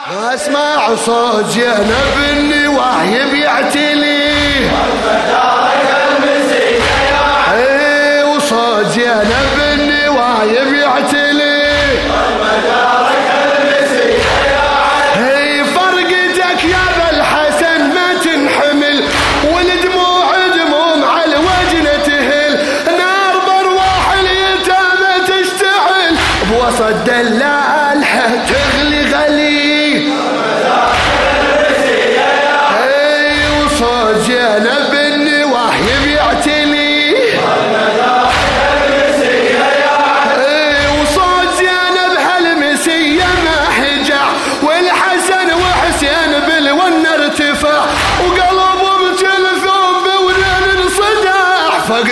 أسمع صوت زينب